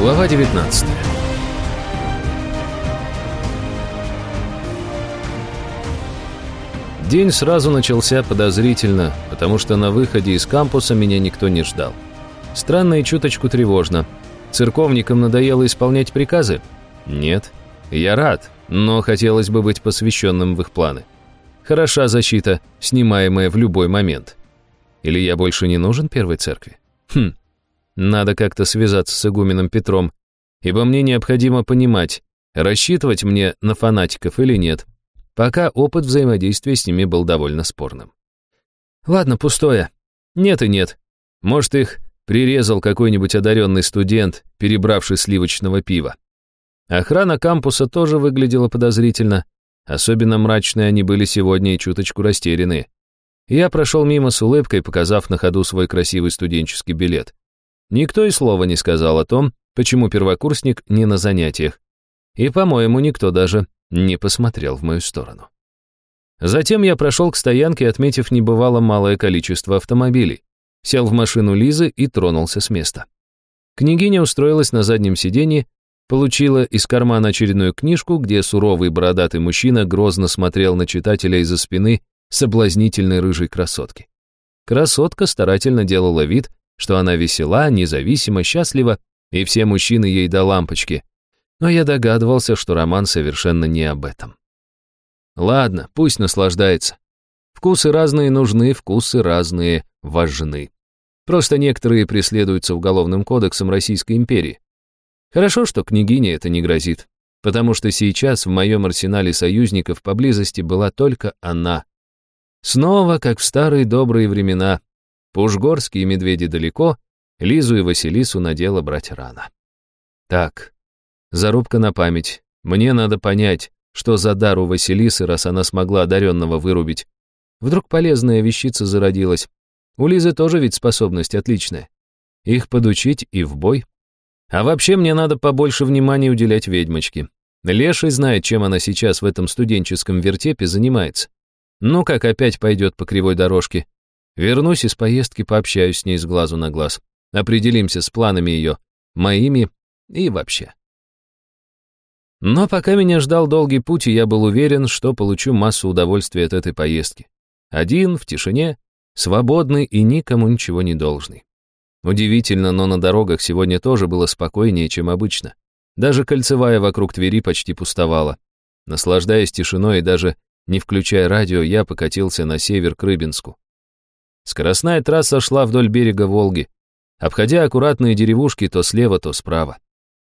Глава 19 День сразу начался подозрительно, потому что на выходе из кампуса меня никто не ждал. Странно и чуточку тревожно. Церковникам надоело исполнять приказы? Нет. Я рад, но хотелось бы быть посвященным в их планы. Хороша защита, снимаемая в любой момент. Или я больше не нужен первой церкви? Хм, надо как-то связаться с игуменом Петром, ибо мне необходимо понимать, рассчитывать мне на фанатиков или нет. Пока опыт взаимодействия с ними был довольно спорным. Ладно, пустое. Нет и нет. Может, их прирезал какой-нибудь одаренный студент, перебравший сливочного пива. Охрана кампуса тоже выглядела подозрительно. Особенно мрачные они были сегодня и чуточку растерянные. Я прошел мимо с улыбкой, показав на ходу свой красивый студенческий билет. Никто и слова не сказал о том, почему первокурсник не на занятиях. И, по-моему, никто даже не посмотрел в мою сторону. Затем я прошел к стоянке, отметив небывало малое количество автомобилей. Сел в машину Лизы и тронулся с места. Княгиня устроилась на заднем сиденье, получила из кармана очередную книжку, где суровый бородатый мужчина грозно смотрел на читателя из-за спины соблазнительной рыжей красотки. Красотка старательно делала вид, что она весела, независима, счастлива, и все мужчины ей до лампочки. Но я догадывался, что роман совершенно не об этом. Ладно, пусть наслаждается. Вкусы разные нужны, вкусы разные важны. Просто некоторые преследуются уголовным кодексом Российской империи. Хорошо, что княгине это не грозит, потому что сейчас в моем арсенале союзников поблизости была только она. Снова, как в старые добрые времена, Пушгорские медведи далеко, Лизу и Василису на дело брать рано. Так, зарубка на память. Мне надо понять, что за дар у Василисы, раз она смогла одаренного вырубить. Вдруг полезная вещица зародилась. У Лизы тоже ведь способность отличная. Их подучить и в бой. А вообще мне надо побольше внимания уделять ведьмочке. Леший знает, чем она сейчас в этом студенческом вертепе занимается. Ну как опять пойдет по кривой дорожке, Вернусь из поездки, пообщаюсь с ней с глазу на глаз. Определимся с планами ее, моими и вообще. Но пока меня ждал долгий путь, и я был уверен, что получу массу удовольствия от этой поездки. Один, в тишине, свободный и никому ничего не должный. Удивительно, но на дорогах сегодня тоже было спокойнее, чем обычно. Даже кольцевая вокруг Твери почти пустовала. Наслаждаясь тишиной и даже не включая радио, я покатился на север к Рыбинску. Скоростная трасса шла вдоль берега Волги, обходя аккуратные деревушки то слева, то справа.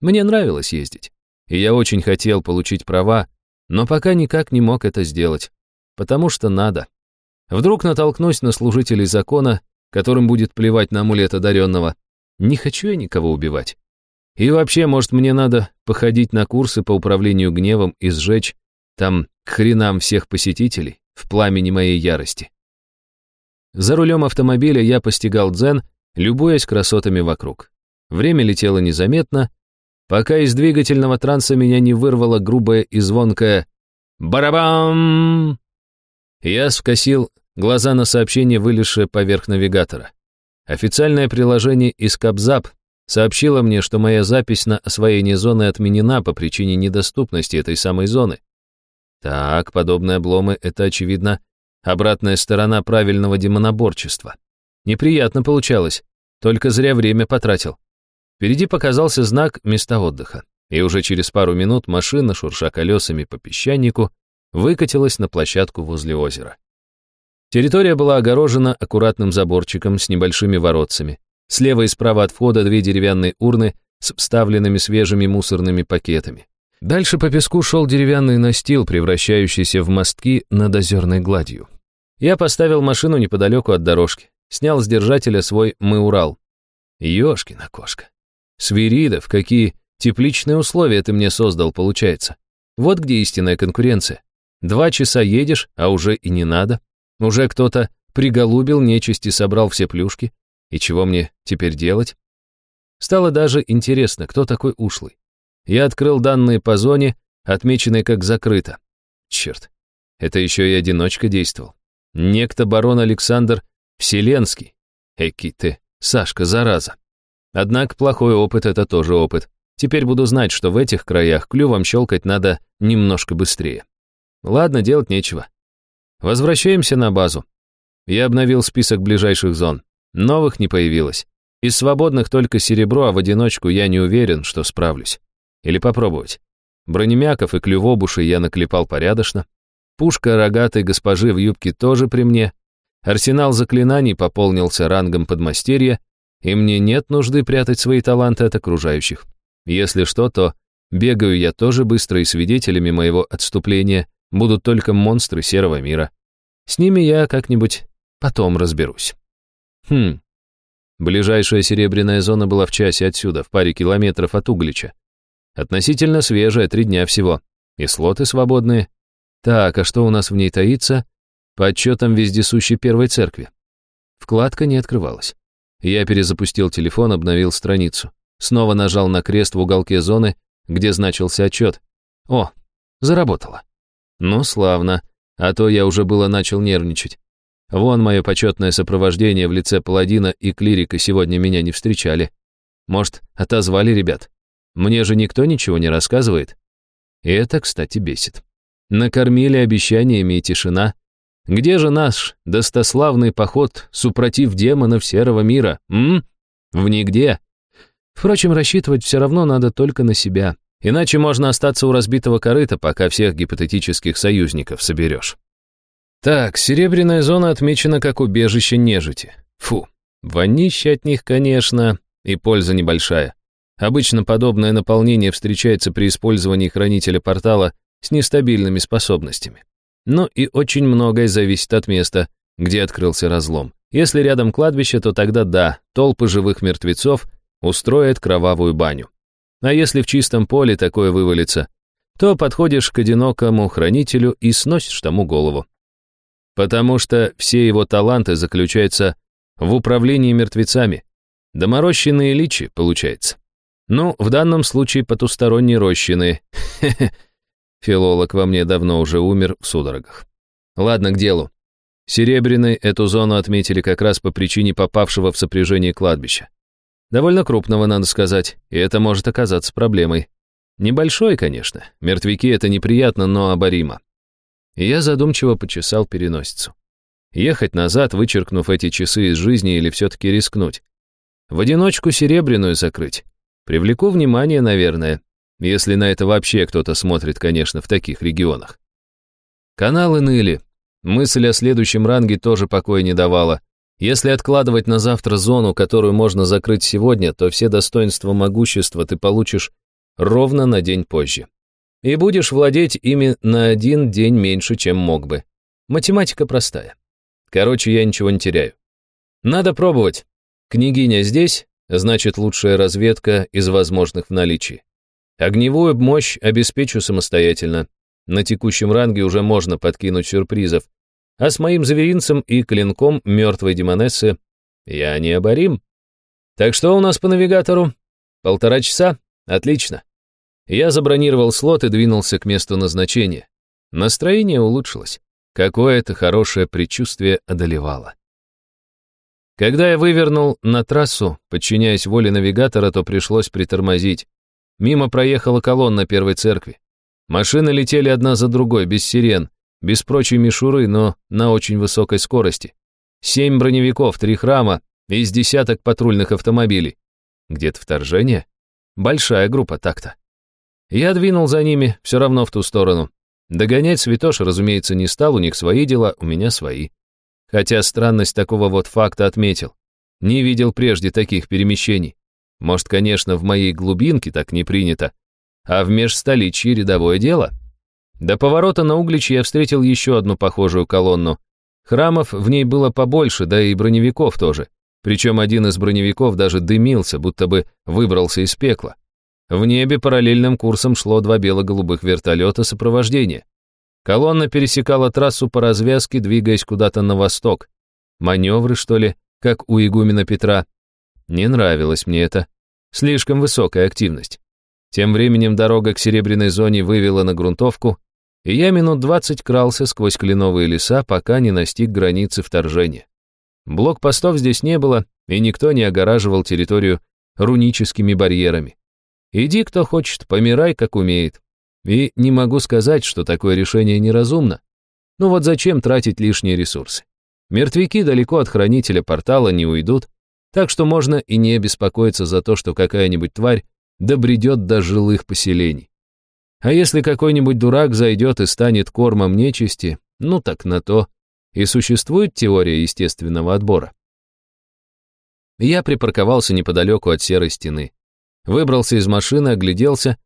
Мне нравилось ездить, и я очень хотел получить права, но пока никак не мог это сделать, потому что надо. Вдруг натолкнусь на служителей закона, которым будет плевать на амулет одаренного. Не хочу я никого убивать. И вообще, может, мне надо походить на курсы по управлению гневом и сжечь там к хренам всех посетителей в пламени моей ярости. За рулем автомобиля я постигал дзен, любуясь красотами вокруг. Время летело незаметно, пока из двигательного транса меня не вырвало грубое и звонкое «Барабам!». Я скосил глаза на сообщение, вылезшее поверх навигатора. Официальное приложение из Капзап сообщило мне, что моя запись на освоение зоны отменена по причине недоступности этой самой зоны. Так, подобные обломы — это, очевидно, Обратная сторона правильного демоноборчества. Неприятно получалось, только зря время потратил. Впереди показался знак «Места отдыха», и уже через пару минут машина, шурша колесами по песчанику, выкатилась на площадку возле озера. Территория была огорожена аккуратным заборчиком с небольшими воротцами. Слева и справа от входа две деревянные урны с вставленными свежими мусорными пакетами. Дальше по песку шел деревянный настил, превращающийся в мостки над озерной гладью. Я поставил машину неподалеку от дорожки, снял с держателя свой «Мы-Урал». Ёшкина кошка. Свиридов, какие тепличные условия ты мне создал, получается. Вот где истинная конкуренция. Два часа едешь, а уже и не надо. Уже кто-то приголубил нечисть собрал все плюшки. И чего мне теперь делать? Стало даже интересно, кто такой ушлый. Я открыл данные по зоне, отмеченные как закрыто. Черт, это еще и одиночка действовал. Некто барон Александр Вселенский. Эки ты, Сашка, зараза. Однако плохой опыт — это тоже опыт. Теперь буду знать, что в этих краях клювом щелкать надо немножко быстрее. Ладно, делать нечего. Возвращаемся на базу. Я обновил список ближайших зон. Новых не появилось. Из свободных только серебро, а в одиночку я не уверен, что справлюсь. Или попробовать. Бронемяков и клювобуши я наклепал порядочно. Пушка рогатой госпожи в юбке тоже при мне. Арсенал заклинаний пополнился рангом подмастерья, и мне нет нужды прятать свои таланты от окружающих. Если что, то бегаю я тоже быстро, и свидетелями моего отступления будут только монстры серого мира. С ними я как-нибудь потом разберусь. Хм, Ближайшая серебряная зона была в часе отсюда, в паре километров от Углича. Относительно свежая, три дня всего. И слоты свободные. Так, а что у нас в ней таится? По отчетам вездесущей первой церкви. Вкладка не открывалась. Я перезапустил телефон, обновил страницу. Снова нажал на крест в уголке зоны, где значился отчет. О, заработало. Ну, славно. А то я уже было начал нервничать. Вон мое почетное сопровождение в лице паладина и клирика сегодня меня не встречали. Может, отозвали ребят? Мне же никто ничего не рассказывает. И это, кстати, бесит. Накормили обещаниями и тишина. Где же наш достославный поход, супротив демонов серого мира, м? В нигде. Впрочем, рассчитывать все равно надо только на себя. Иначе можно остаться у разбитого корыта, пока всех гипотетических союзников соберешь. Так, серебряная зона отмечена как убежище нежити. Фу, вонище от них, конечно, и польза небольшая. Обычно подобное наполнение встречается при использовании хранителя портала с нестабильными способностями. Но и очень многое зависит от места, где открылся разлом. Если рядом кладбище, то тогда да, толпы живых мертвецов устроят кровавую баню. А если в чистом поле такое вывалится, то подходишь к одинокому хранителю и сносишь тому голову потому что все его таланты заключаются в управлении мертвецами. Доморощенные личи, получается. Ну, в данном случае потусторонние рощины. Филолог во мне давно уже умер в судорогах. Ладно, к делу. Серебряной эту зону отметили как раз по причине попавшего в сопряжение кладбища. Довольно крупного, надо сказать, и это может оказаться проблемой. Небольшой, конечно. Мертвяки — это неприятно, но оборимо и я задумчиво почесал переносицу. Ехать назад, вычеркнув эти часы из жизни, или все-таки рискнуть? В одиночку серебряную закрыть. Привлеку внимание, наверное, если на это вообще кто-то смотрит, конечно, в таких регионах. Каналы ныли. Мысль о следующем ранге тоже покоя не давала. Если откладывать на завтра зону, которую можно закрыть сегодня, то все достоинства могущества ты получишь ровно на день позже и будешь владеть ими на один день меньше, чем мог бы. Математика простая. Короче, я ничего не теряю. Надо пробовать. Княгиня здесь, значит, лучшая разведка из возможных в наличии. Огневую мощь обеспечу самостоятельно. На текущем ранге уже можно подкинуть сюрпризов. А с моим зверинцем и клинком мертвой демонессы я необорим. Так что у нас по навигатору? Полтора часа? Отлично. Я забронировал слот и двинулся к месту назначения. Настроение улучшилось. Какое-то хорошее предчувствие одолевало. Когда я вывернул на трассу, подчиняясь воле навигатора, то пришлось притормозить. Мимо проехала колонна первой церкви. Машины летели одна за другой, без сирен, без прочей мишуры, но на очень высокой скорости. Семь броневиков, три храма и с десяток патрульных автомобилей. Где-то вторжение? Большая группа так-то. Я двинул за ними, все равно в ту сторону. Догонять святош, разумеется, не стал, у них свои дела, у меня свои. Хотя странность такого вот факта отметил. Не видел прежде таких перемещений. Может, конечно, в моей глубинке так не принято, а в межстоличье рядовое дело. До поворота на Углич я встретил еще одну похожую колонну. Храмов в ней было побольше, да и броневиков тоже. Причем один из броневиков даже дымился, будто бы выбрался из пекла. В небе параллельным курсом шло два бело-голубых вертолета сопровождения. Колонна пересекала трассу по развязке, двигаясь куда-то на восток. Маневры, что ли, как у игумена Петра. Не нравилось мне это. Слишком высокая активность. Тем временем дорога к серебряной зоне вывела на грунтовку, и я минут двадцать крался сквозь кленовые леса, пока не настиг границы вторжения. Блокпостов здесь не было, и никто не огораживал территорию руническими барьерами. Иди, кто хочет, помирай, как умеет. И не могу сказать, что такое решение неразумно. Ну вот зачем тратить лишние ресурсы? Мертвяки далеко от хранителя портала не уйдут, так что можно и не беспокоиться за то, что какая-нибудь тварь добредет до жилых поселений. А если какой-нибудь дурак зайдет и станет кормом нечисти, ну так на то. И существует теория естественного отбора. Я припарковался неподалеку от серой стены. Выбрался из машины, огляделся,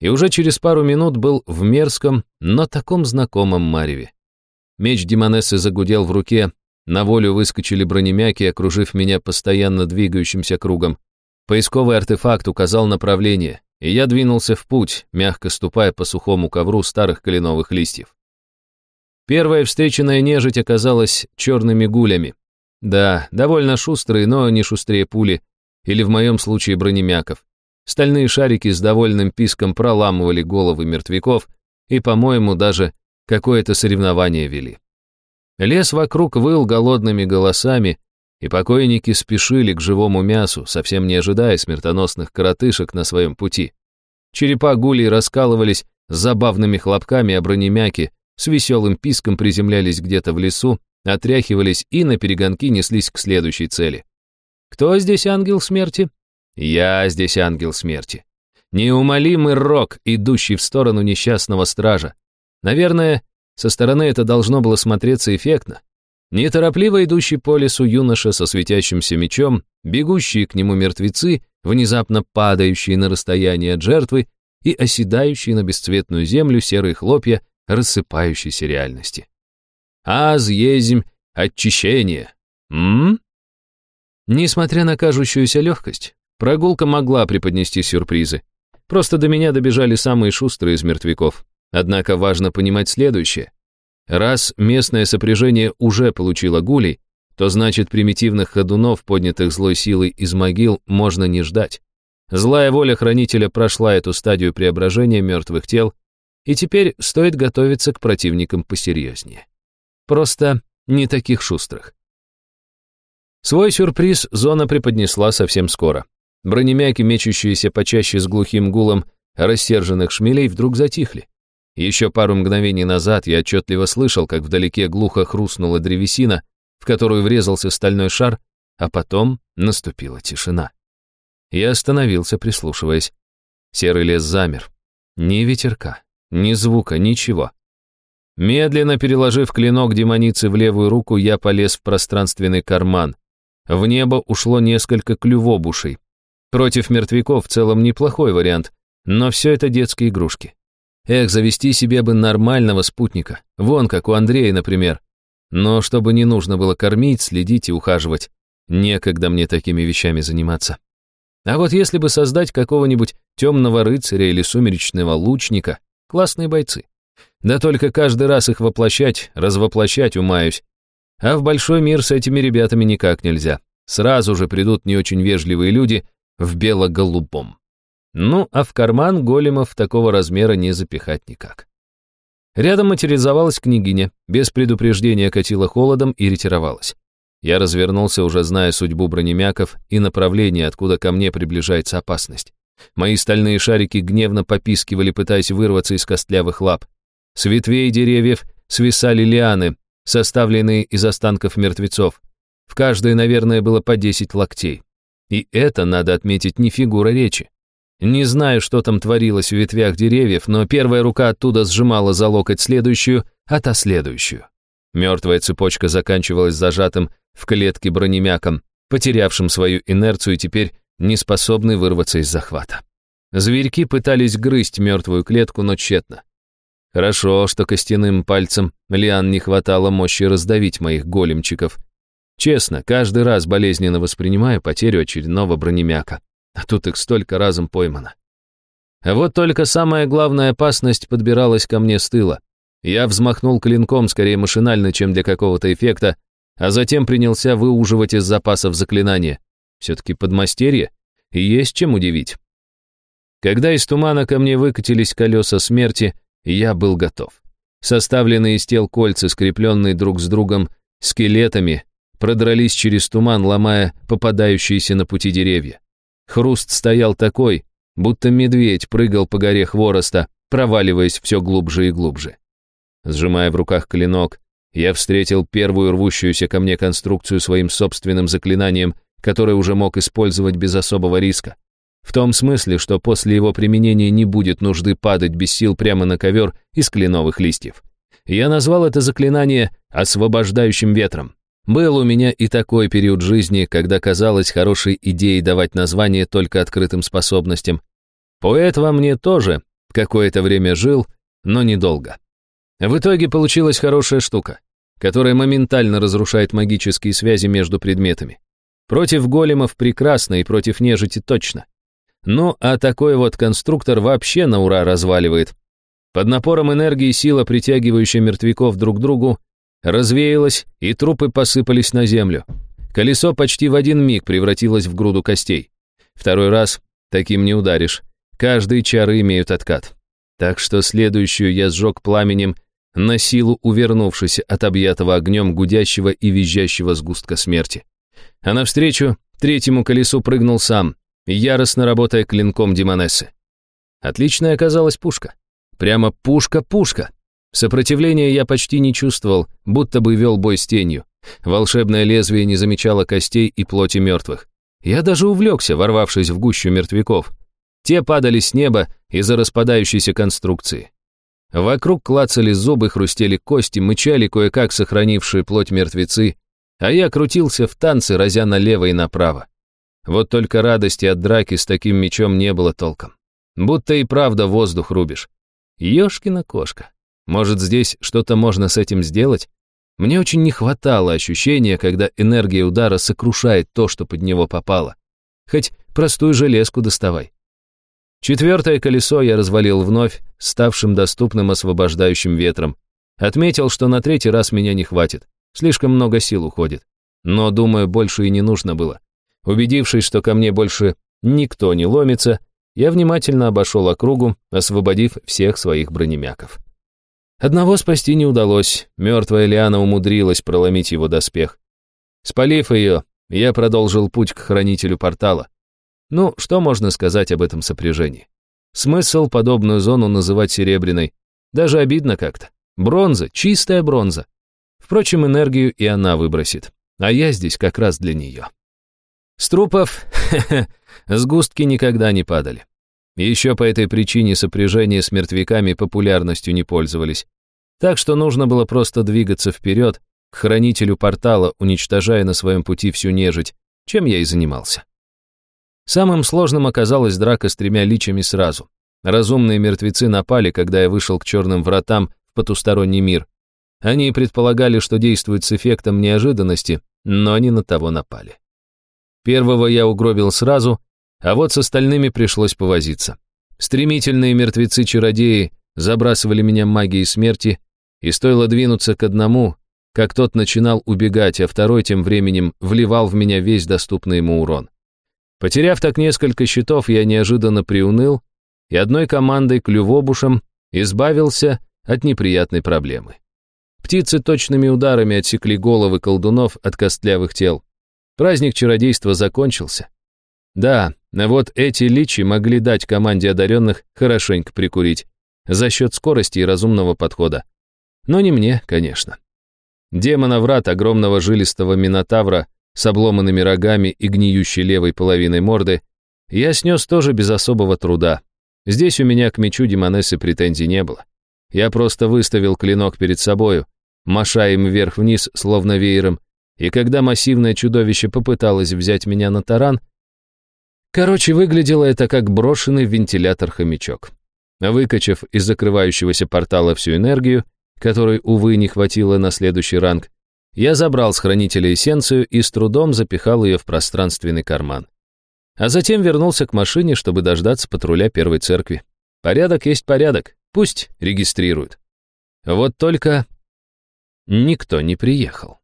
и уже через пару минут был в мерзком, но таком знакомом мареве. Меч Демонессы загудел в руке, на волю выскочили бронемяки, окружив меня постоянно двигающимся кругом. Поисковый артефакт указал направление, и я двинулся в путь, мягко ступая по сухому ковру старых кленовых листьев. Первая встреченная нежить оказалась черными гулями. Да, довольно шустрые, но не шустрее пули, или в моем случае бронемяков. Стальные шарики с довольным писком проламывали головы мертвяков и, по-моему, даже какое-то соревнование вели. Лес вокруг выл голодными голосами, и покойники спешили к живому мясу, совсем не ожидая смертоносных коротышек на своем пути. Черепа гулей раскалывались с забавными хлопками, а бронемяки с веселым писком приземлялись где-то в лесу, отряхивались и на перегонки неслись к следующей цели. Кто здесь ангел смерти? Я здесь ангел смерти. Неумолимый рок, идущий в сторону несчастного стража. Наверное, со стороны это должно было смотреться эффектно. Неторопливо идущий по лесу юноша со светящимся мечом, бегущие к нему мертвецы, внезапно падающие на расстояние от жертвы и оседающие на бесцветную землю серые хлопья рассыпающейся реальности. Аз езим очищение. М? Несмотря на кажущуюся легкость, прогулка могла преподнести сюрпризы. Просто до меня добежали самые шустрые из мертвяков. Однако важно понимать следующее. Раз местное сопряжение уже получило гулей, то значит примитивных ходунов, поднятых злой силой из могил, можно не ждать. Злая воля хранителя прошла эту стадию преображения мертвых тел, и теперь стоит готовиться к противникам посерьезнее. Просто не таких шустрых. Свой сюрприз зона преподнесла совсем скоро. Бронемяки, мечущиеся почаще с глухим гулом рассерженных шмелей, вдруг затихли. Еще пару мгновений назад я отчетливо слышал, как вдалеке глухо хрустнула древесина, в которую врезался стальной шар, а потом наступила тишина. Я остановился, прислушиваясь. Серый лес замер. Ни ветерка, ни звука, ничего. Медленно переложив клинок демоницы в левую руку, я полез в пространственный карман. В небо ушло несколько клювобушей. Против мертвяков в целом неплохой вариант, но все это детские игрушки. Эх, завести себе бы нормального спутника, вон как у Андрея, например. Но чтобы не нужно было кормить, следить и ухаживать, некогда мне такими вещами заниматься. А вот если бы создать какого-нибудь темного рыцаря или сумеречного лучника, классные бойцы. Да только каждый раз их воплощать, развоплощать умаюсь. А в большой мир с этими ребятами никак нельзя. Сразу же придут не очень вежливые люди в бело-голубом. Ну, а в карман големов такого размера не запихать никак. Рядом материализовалась княгиня, без предупреждения катила холодом и ретировалась. Я развернулся, уже зная судьбу бронемяков и направление, откуда ко мне приближается опасность. Мои стальные шарики гневно попискивали, пытаясь вырваться из костлявых лап. С ветвей деревьев свисали лианы, составленные из останков мертвецов. В каждой, наверное, было по 10 локтей. И это, надо отметить, не фигура речи. Не знаю, что там творилось в ветвях деревьев, но первая рука оттуда сжимала за локоть следующую, а та следующую. Мертвая цепочка заканчивалась зажатым в клетке бронемяком, потерявшим свою инерцию и теперь не способный вырваться из захвата. Зверьки пытались грызть мертвую клетку, но тщетно. Хорошо, что костяным пальцем лиан не хватало мощи раздавить моих големчиков. Честно, каждый раз болезненно воспринимаю потерю очередного бронемяка. А тут их столько разом поймано. А вот только самая главная опасность подбиралась ко мне с тыла. Я взмахнул клинком скорее машинально, чем для какого-то эффекта, а затем принялся выуживать из запасов заклинания. Все-таки подмастерье, и есть чем удивить. Когда из тумана ко мне выкатились колеса смерти, я был готов. Составленные из тел кольца, скрепленные друг с другом скелетами, продрались через туман, ломая попадающиеся на пути деревья. Хруст стоял такой, будто медведь прыгал по горе хвороста, проваливаясь все глубже и глубже. Сжимая в руках клинок, я встретил первую рвущуюся ко мне конструкцию своим собственным заклинанием, которое уже мог использовать без особого риска. В том смысле, что после его применения не будет нужды падать без сил прямо на ковер из кленовых листьев. Я назвал это заклинание «освобождающим ветром». Был у меня и такой период жизни, когда казалось хорошей идеей давать название только открытым способностям. Поэт во мне тоже какое-то время жил, но недолго. В итоге получилась хорошая штука, которая моментально разрушает магические связи между предметами. Против големов прекрасно и против нежити точно. Ну, а такой вот конструктор вообще на ура разваливает. Под напором энергии сила, притягивающая мертвяков друг к другу, развеялась, и трупы посыпались на землю. Колесо почти в один миг превратилось в груду костей. Второй раз таким не ударишь. Каждые чары имеют откат. Так что следующую я сжег пламенем, на силу увернувшись от объятого огнем гудящего и визжащего сгустка смерти. А навстречу третьему колесу прыгнул сам, яростно работая клинком Демонессы. Отличная оказалась пушка. Прямо пушка-пушка. Сопротивления я почти не чувствовал, будто бы вел бой с тенью. Волшебное лезвие не замечало костей и плоти мертвых. Я даже увлекся, ворвавшись в гущу мертвяков. Те падали с неба из-за распадающейся конструкции. Вокруг клацали зубы, хрустели кости, мычали кое-как сохранившие плоть мертвецы, а я крутился в танце, разя налево и направо. Вот только радости от драки с таким мечом не было толком. Будто и правда воздух рубишь. Ёшкина кошка. Может, здесь что-то можно с этим сделать? Мне очень не хватало ощущения, когда энергия удара сокрушает то, что под него попало. Хоть простую железку доставай. Четвертое колесо я развалил вновь, ставшим доступным освобождающим ветром. Отметил, что на третий раз меня не хватит. Слишком много сил уходит. Но, думаю, больше и не нужно было. Убедившись, что ко мне больше никто не ломится, я внимательно обошел округу, освободив всех своих бронемяков. Одного спасти не удалось, мертвая Лиана умудрилась проломить его доспех. Спалив ее, я продолжил путь к хранителю портала. Ну, что можно сказать об этом сопряжении? Смысл подобную зону называть серебряной? Даже обидно как-то. Бронза, чистая бронза. Впрочем, энергию и она выбросит. А я здесь как раз для нее. С трупов сгустки никогда не падали. Еще по этой причине сопряжение с мертвяками популярностью не пользовались. Так что нужно было просто двигаться вперед к хранителю портала, уничтожая на своем пути всю нежить, чем я и занимался. Самым сложным оказалась драка с тремя личами сразу. Разумные мертвецы напали, когда я вышел к черным вратам в потусторонний мир. Они предполагали, что действуют с эффектом неожиданности, но не на того напали. Первого я угробил сразу, а вот с остальными пришлось повозиться. Стремительные мертвецы-чародеи забрасывали меня магией смерти, и стоило двинуться к одному, как тот начинал убегать, а второй тем временем вливал в меня весь доступный ему урон. Потеряв так несколько щитов, я неожиданно приуныл и одной командой клювобушем избавился от неприятной проблемы. Птицы точными ударами отсекли головы колдунов от костлявых тел. Праздник чародейства закончился. Да, вот эти личи могли дать команде одаренных хорошенько прикурить за счет скорости и разумного подхода. Но не мне, конечно. Демона врат огромного жилистого минотавра с обломанными рогами и гниющей левой половиной морды я снес тоже без особого труда. Здесь у меня к мечу Демонессы претензий не было. Я просто выставил клинок перед собою, маша им вверх-вниз, словно веером, и когда массивное чудовище попыталось взять меня на таран, короче, выглядело это как брошенный вентилятор-хомячок. Выкачав из закрывающегося портала всю энергию, которой, увы, не хватило на следующий ранг, я забрал с хранителя эссенцию и с трудом запихал ее в пространственный карман. А затем вернулся к машине, чтобы дождаться патруля первой церкви. Порядок есть порядок, пусть регистрируют. Вот только никто не приехал.